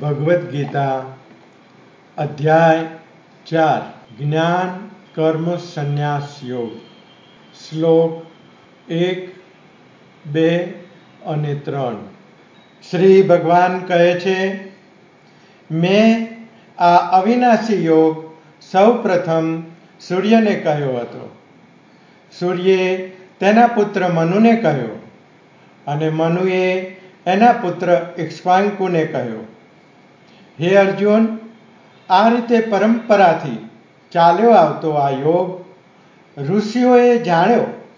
ભગવદ્ ગીતા, અધ્યાય ચાર, જ્ઞાન, કર્મ, સંન્યાસ, યોગ. શ્લોક એક, બે અને ત્રણ. શ્રી ભગવાન કહે છે, મેં આ અવિનાશી યોગ સૌ પ્રથમ સૂર્યને કહ્યો હતો. સૂર્યે તેના પુત્ર મનુને કહ્યો અને મનુએ એના પુત્ર ઇક્ષ્વાંકુને કહ્યો. હે અર્જુન, આ રીતે પરંપરાથી ચાલ્યો આવતો આ યોગ ઋષિઓએ જાણ્યો.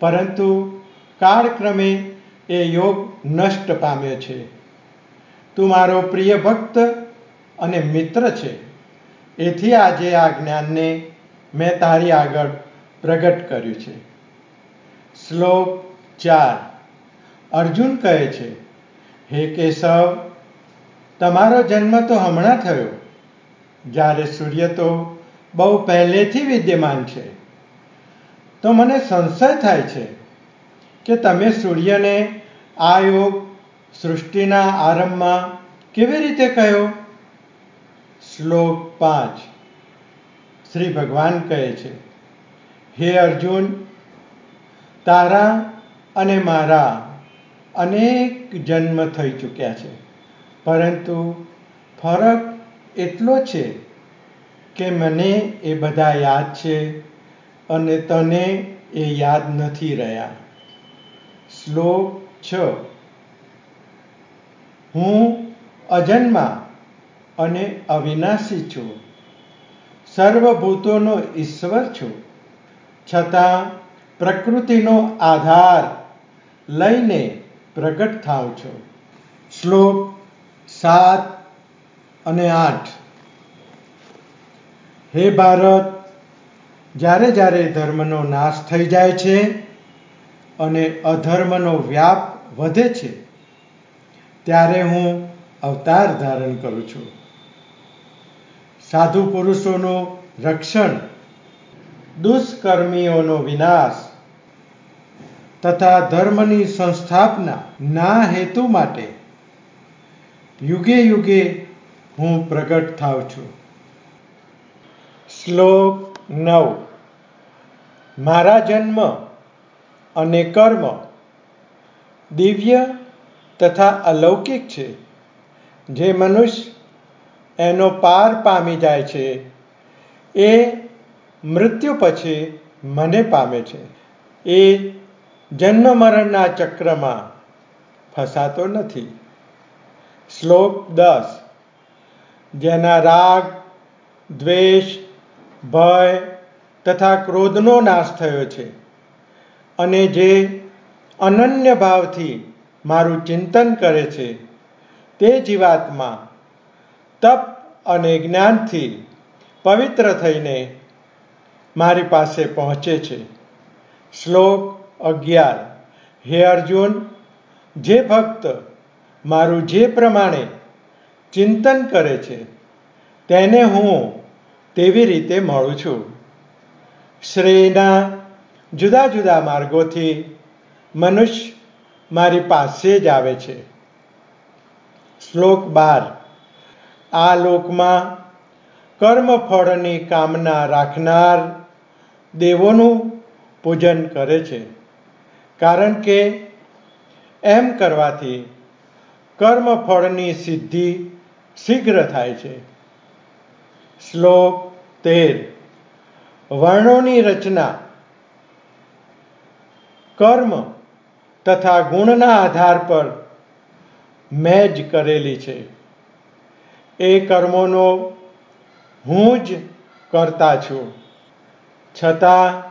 પરંતુ કાળક્રમે એ યોગ નષ્ટ પામ્યો છે. તું મારો પ્રિય ભક્ત અને મિત્ર છે. એથી આજે આ જ્ઞાનને મેં તારી આગળ પ્રગટ કર્યું છે. શ્લોક ચાર. અર્જુન કહે છે, હે કેશવ તમારો જન્મ તો હમણાં થયો. જ્યારે સૂર્ય તો બહુ પહેલેથી વિદ્યમાન છે. તો મને સંશય થાય છે કે તમે સૂર્યને આ યોગ સૃષ્ટિના આરંભમાં કેવી રીતે કહ્યો? શ્લોક પાંચ. શ્રી ભગવાન કહે છે, હે અર્જુન, તારા અને મારા અનેક જન્મ થઈ ચૂક્યા છે. પરંતુ ફરક એટલો છે કે મને એ બધા યાદ છે અને તને એ યાદ નથી રહ્યા. શ્લોક છ. હું અજન્મા અને અવિનાશી છું. સર્વભૂતોનો ઈશ્વર છું. છતાં પ્રકૃતિનો આધાર લઈને પ્રગટ થાઉં છું. શ્લોક સાત અને આઠ. હે ભારત, જ્યારે જ્યારે ધર્મનો નાશ થઈ જાય છે અને અધર્મનો વ્યાપ વધે છે, ત્યારે હું અવતાર ધારણ કરું છું. સાધુ પુરુષોનું રક્ષણ, દુષ્કર્મીઓનો વિનાશ તથા ધર્મની સંસ્થાપના ના હેતુ માટે યુગે યુગે હું પ્રગટ થાઉં છું. શ્લોક નવ. મારા જન્મ અને કર્મ દિવ્ય તથા અલૌકિક છે. જે મનુષ્ય એનો પાર પામી જાય છે, એ મૃત્યુ પછી મને પામે છે. એ જન્મ મરણના ચક્રમાં ફસાતો નથી. શ્લોક દસ. જેના રાગ, દ્વેષ, ભય તથા ક્રોધનો નાશ થયો છે. અને જે અનન્ય ભાવથી મારું ચિંતન કરે છે, તે જીવાત્મા તપ અને જ્ઞાનથી પવિત્ર થઈને મારી પાસે પહોંચે છે. શ્લોક અગિયાર. હે અર્જુન, જે ભક્ત મારું જે પ્રમાણે ચિંતન કરે છે, તેને હું તેવી રીતે મળું છું. શ્રેયના જુદા જુદા માર્ગોથી મનુષ્ય મારી પાસે જ આવે છે. શ્લોક બાર. આ લોકમાં કર્મફળની કામના રાખનાર દેવોનું પૂજન કરે છે. કારણ કે એમ કરવાથી કર્મફળની સિદ્ધિ શીઘ્ર થાય છે. શ્લોક તેર. વર્ણોની રચના. કર્મ તથા ગુણના આધાર પર મેં જ કરેલી છે. એ કર્મોનો હું જ કરતા છું. છતાં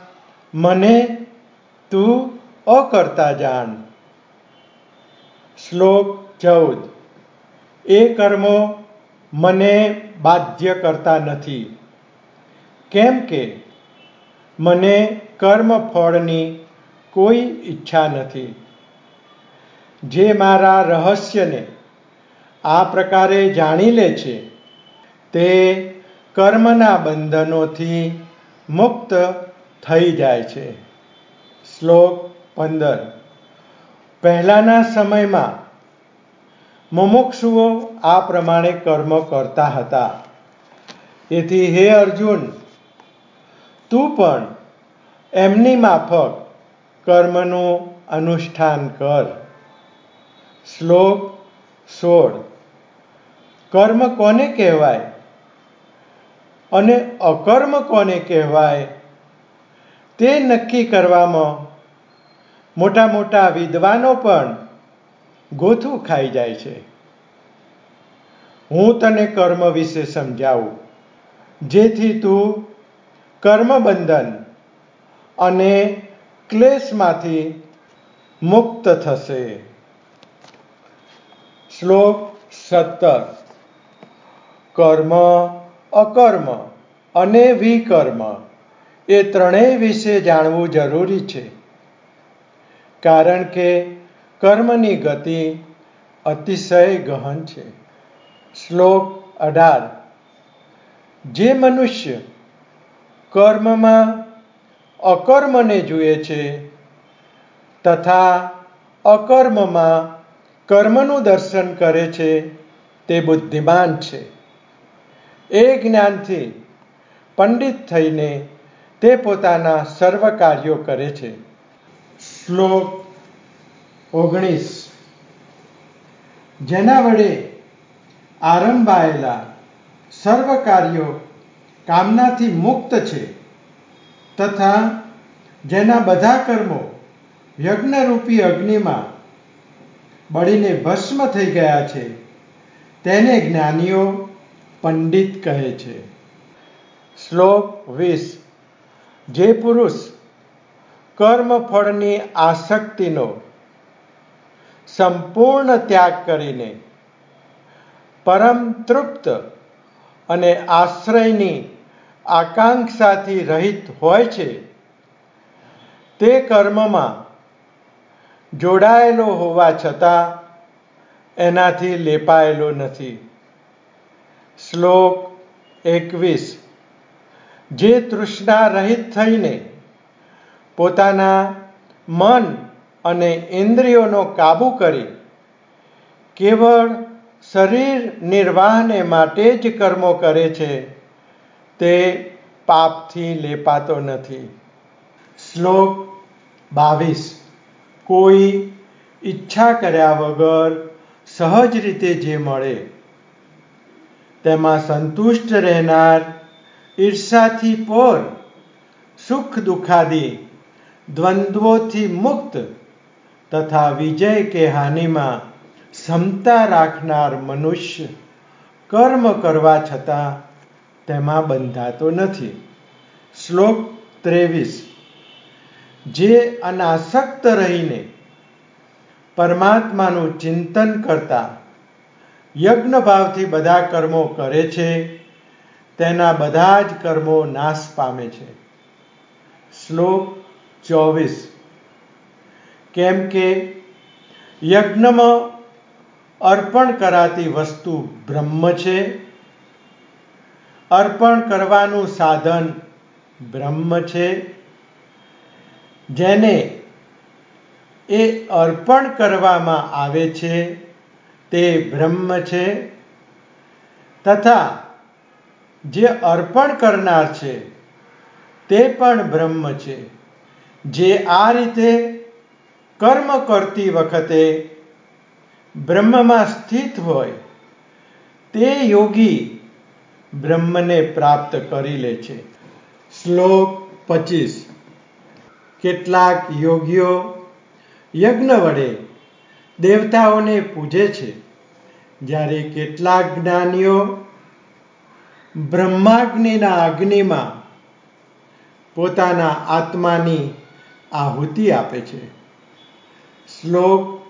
મને તું અકર્તા જાણ. શ્લોક ચૌદ. એ કર્મો મને બાધ્ય કરતા નથી. કેમ કે મને કર્મ ફળની કોઈ ઈચ્છા નથી. જે મારા રહસ્યને આ પ્રકારે જાણી લે છે, તે કર્મના બંધનોથી મુક્ત થઈ જાય છે. શ્લોક પંદર. પહેલાંના સમયમાં મુમુક્ષુઓ આ પ્રમાણે કર્મ કરતા હતા. એથી હે અર્જુન, તું પણ એમની માફક કર્મનું અનુષ્ઠાન કર. શ્લોક સોળ. કર્મ કોને કહેવાય અને અકર્મ કોને કહેવાય તે નક્કી કરવામાં મોટા મોટા વિદ્વાનો પણ ગોથું ખાઈ જાય છે. હું તને કર્મ વિશે સમજાવું, જેથી તું કર્મબંધન અને ક્લેશમાંથી મુક્ત થશે. શ્લોક સત્તર. કર્મ અકર્મ અને વિકર્મ એ ત્રણેય વિશે જાણવું જરૂરી છે. કારણ કે કર્મની ગતિ અતિશય ગહન છે. શ્લોક અઢાર. જે મનુષ્ય કર્મમાં અકર્મને જુએ છે તથા અકર્મમાં કર્મનું દર્શન કરે છે તે બુદ્ધિમાન છે. એ જ્ઞાનથી પંડિત થઈને તે પોતાના સર્વ કાર્યો કરે છે. શ્લોક ઓગણીસ. જેના વડે આરંભાયેલા સર્વ કાર્યો કામનાથી મુક્ત છે તથા જેના બધા કર્મો યજ્ઞરૂપી અગ્નિમાં બળીને ભસ્મ થઈ ગયા છે, તેને જ્ઞાનીઓ પંડિત કહે છે. શ્લોક વીસ. જે પુરુષ કર્મફળની આસક્તિનો સંપૂર્ણ ત્યાગ કરીને પરમ તૃપ્ત અને આશ્રયની આકાંક્ષાથી રહિત હોય છે, તે કર્મમાં જોડાયેલો હોવા છતાં એનાથી લેપાયેલો નથી. શ્લોક એકવીસ. જે તૃષ્ણા રહિત થઈને પોતાના મન અને ઇન્દ્રિયોનો કાબુ કરી કેવળ શરીર નિર્વાહને માટે જ કર્મો કરે છે, તે પાપથી લેપાતો નથી. શ્લોક બાવીસ. કોઈ ઈચ્છા કર્યા વગર સહજ રીતે જે મળે, તેમાં સંતુષ્ટ રહેનાર ઈર્ષાથી પર સુખ દુઃખાદી દ્વંદ્વોથી મુક્ત તથા વિજય કે હાનિમાં ક્ષમતા રાખનાર મનુષ્ય કર્મ કરવા છતાં તેમાં બંધાતો નથી. શ્લોક ત્રેવીસ. જે અનાસક્ત રહીને પરમાત્માનું ચિંતન કરતા યજ્ઞ ભાવથી બધા કર્મો કરે છે, તેના બધા જ કર્મો નાશ પામે છે. શ્લોક ચોવીસ. કેમ કે યજ્ઞમાં અર્પણ કરાતી વસ્તુ બ્રહ્મ છે. અર્પણ કરવાનું સાધન બ્રહ્મ છે. જેને એ અર્પણ કરવામાં આવે છે તે બ્રહ્મ છે. તથા જે અર્પણ કરનાર છે તે પણ બ્રહ્મ છે. જે આ રીતે કર્મ કરતી વખતે બ્રહ્મમાં સ્થિત હોય, તે યોગી બ્રહ્મને પ્રાપ્ત કરી લે છે. શ્લોક પચીસ. કેટલાક યોગીઓ યજ્ઞ વડે દેવતાઓને પૂજે છે. જ્યારે કેટલાક જ્ઞાનીઓ બ્રહ્માગ્નિના અગ્નિમાં પોતાના આત્માની આહુતિ આપે છે. શ્લોક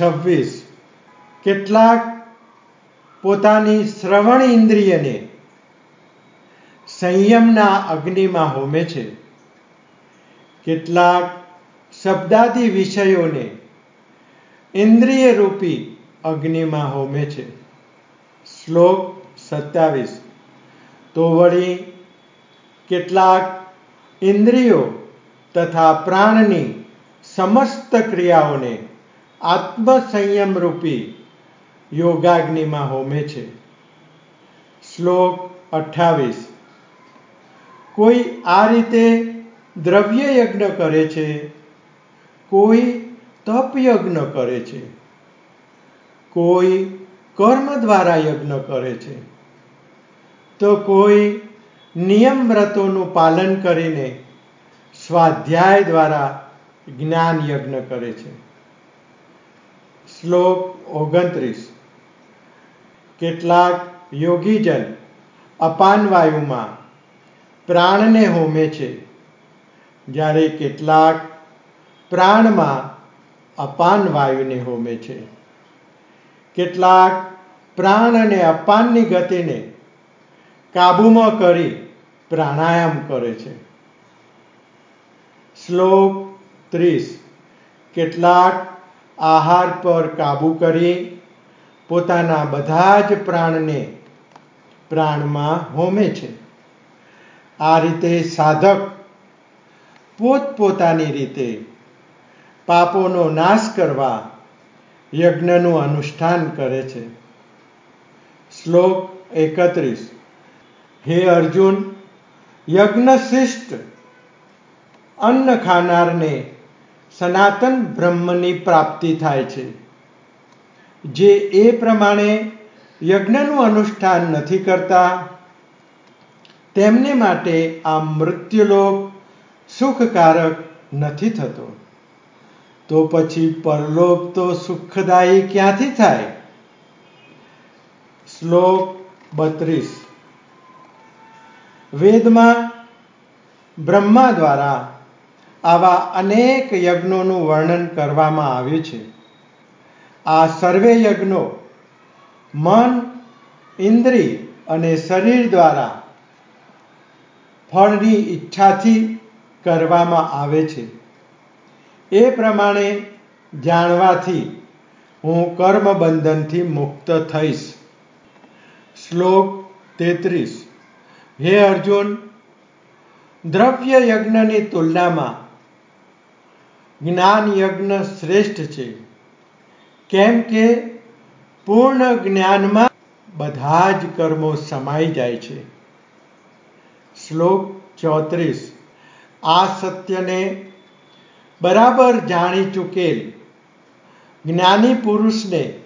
છવ્વીસ. કેટલાક પોતાની શ્રવણ ઇન્દ્રિયને સંયમના અગ્નિમાં હોમે છે. કેટલાક શબ્દાદી વિષયોને ઇન્દ્રિય રૂપી અગ્નિમાં હોમે છે. શ્લોક સત્યાવીસ. તો વળી કેટલાક ઇન્દ્રિયો તથા પ્રાણની સમસ્ત ક્રિયાઓને આત્મસંયમ રૂપી યોગાગ્નિમાં હોમે છે. શ્લોક અઠ્ઠાવીસ. કોઈ આ રીતે દ્રવ્ય યજ્ઞ કરે છે? કોઈ તપ યજ્ઞ કરે છે? કોઈ કર્મ દ્વારા યજ્ઞ કરે છે? તો કોઈ નિયમ વ્રતોનું પાલન કરીને સ્વાધ્યાય દ્વારા જ્ઞાન યજ્ઞ કરે છે. શ્લોક ઓગણત્રીસ. કેટલાક યોગીજન અપાન વાયુમાં પ્રાણને હોમે છે. જ્યારે કેટલાક પ્રાણમાં અપાન વાયુને હોમે છે. કેટલાક પ્રાણ અને અપાનની ગતિને કાબૂમાં કરી પ્રાણાયામ કરે છે. શ્લોક ત્રીસ. કેટલાક આહાર પર કાબૂ કરી પોતાના બધા જ પ્રાણને પ્રાણમાં હોમે છે. આ રીતે સાધક પોતપોતાની રીતે પાપોનો નાશ કરવા યજ્ઞનું અનુષ્ઠાન કરે છે. શ્લોક એકત્રીસ. હે અર્જુન, યજ્ઞશિષ્ટ અન્ન ખાનારને સનાતન બ્રહ્મની પ્રાપ્તિ થાય છે. જે એ પ્રમાણે યજ્ઞનું અનુષ્ઠાન નથી કરતા, તેમને માટે આ મૃત્યુલોક સુખકારક નથી થતો. તો પછી પરલોક તો સુખદાયી ક્યાંથી થાય? શ્લોક બત્રીસ. વેદમાં બ્રહ્મા દ્વારા આવા અનેક યજ્ઞોનું વર્ણન કરવામાં આવ્યું છે. આ સર્વે યજ્ઞો મન, ઇન્દ્રિય અને શરીર દ્વારા ફળની ઈચ્છાથી કરવામાં આવે છે. એ પ્રમાણે જાણવાથી હું કર્મ બંધનથી મુક્ત થઈશ. શ્લોક તેત્રીસ. હે અર્જુન દ્રવ્ય યજ્ઞની તુલનામાં જ્ઞાન યજ્ઞ શ્રેષ્ઠ છે. કેમ કે પૂર્ણ જ્ઞાનમાં બધા જ કર્મો સમાઈ જાય છે. શ્લોક ચોત્રીસ. આ સત્યને બરાબર જાણી ચૂકેલ જ્ઞાની પુરુષને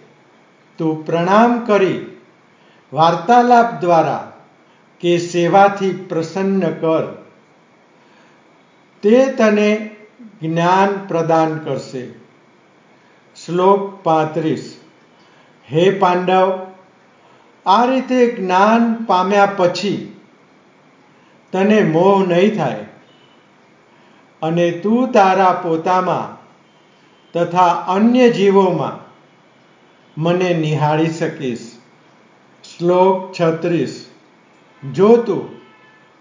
તું પ્રણામ કરી વાર્તાલાપ દ્વારા કે સેવાથી પ્રસન્ન કર. તે તને જ્ઞાન પ્રદાન કરશે. શ્લોક પાંત્રીસ. હે પાંડવ, આ રીતે જ્ઞાન પામ્યા પછી તને મોહ નહીં થાય અને તું તારા પોતામાં તથા અન્ય જીવોમાં મને નિહાળી શકીશ. શ્લોક છત્રીસ. જો તું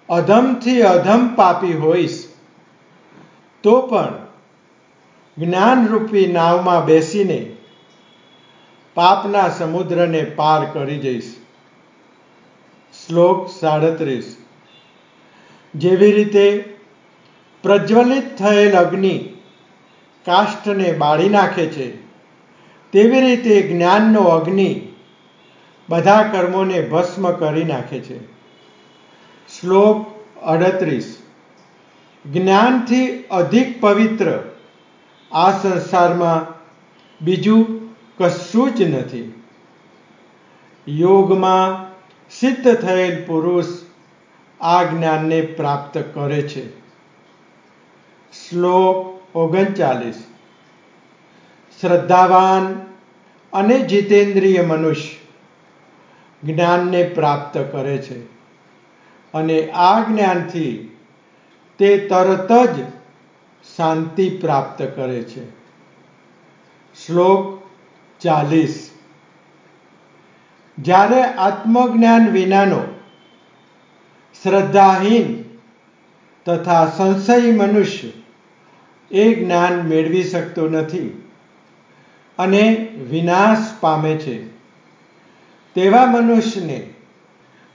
અધમથી અધમ પાપી હોઈશ તો પણ જ્ઞાનરૂપી નાવમાં બેસીને પાપના સમુદ્રને પાર કરી જઈશ. શ્લોક સાડત્રીસ. જેવી રીતે પ્રજ્વલિત થયેલ અગ્નિ કાષ્ઠને બાળી નાખે છે, તેવી રીતે જ્ઞાનનો અગ્નિ બધા કર્મોને ભસ્મ કરી નાખે છે. શ્લોક અડત્રીસ. જ્ઞાનથી અધિક પવિત્ર આ સંસારમાં બીજું કશું જ નથી. યોગમાં સિદ્ધ થયેલ પુરુષ આ જ્ઞાનને પ્રાપ્ત કરે છે. શ્લોક ઓગણચાલીસ. શ્રદ્ધાવાન અને જીતેન્દ્રિય મનુષ્ય જ્ઞાનને પ્રાપ્ત કરે છે અને આ જ્ઞાનથી તે તરત જ શાંતિ પ્રાપ્ત કરે છે. શ્લોક ચાલીસ. જ્યારે આત્મજ્ઞાન વિનાનો, શ્રદ્ધાહીન તથા સંશયી મનુષ્ય એ જ્ઞાન મેળવી શકતો નથી અને વિનાશ પામે છે. તેવા મનુષ્યને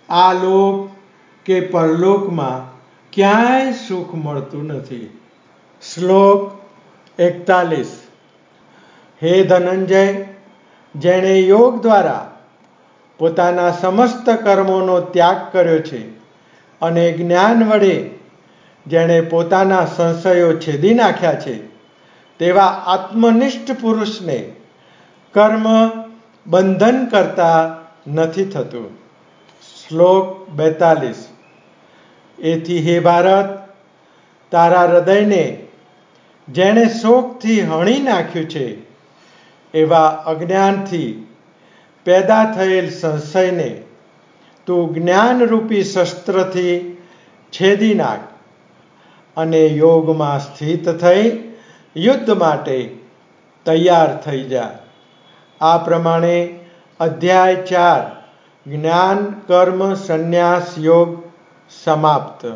આ લોક કે પરલોકમાં ક્યાંય સુખ મળતું નથી. શ્લોક એકતાલીસ. હે ધનંજય, જેણે યોગ દ્વારા પોતાના સમસ્ત કર્મોનો ત્યાગ કર્યો છે અને જ્ઞાન વડે જેણે પોતાના સંશયો છેદી નાખ્યા છે, તેવા આત્મનિષ્ઠ પુરુષને કર્મ બંધન કરતા નથી થતું. શ્લોક બેતાલીસ. એથી હે ભારત, તારા હૃદયને જેણે શોકથી હણી નાખ્યું છે, એવા અજ્ઞાનથી પેદા થયેલ સંશયને તું જ્ઞાનરૂપી શસ્ત્રથી છેદી નાખ અને યોગમાં સ્થિત થઈ યુદ્ધ માટે તૈયાર થઈ જા. આ પ્રમાણે અધ્યાય ચાર, જ્ઞાન, કર્મ, સંન્યાસ, યોગ समाप्त